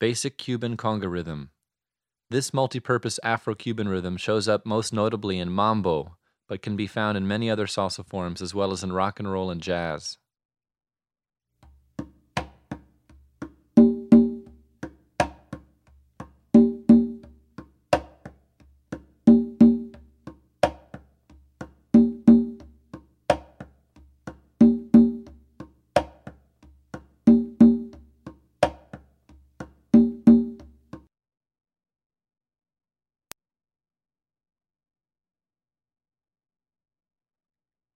Basic Cuban conga rhythm. This multipurpose Afro-Cuban rhythm shows up most notably in mambo, but can be found in many other salsa forms as well as in rock and roll and jazz.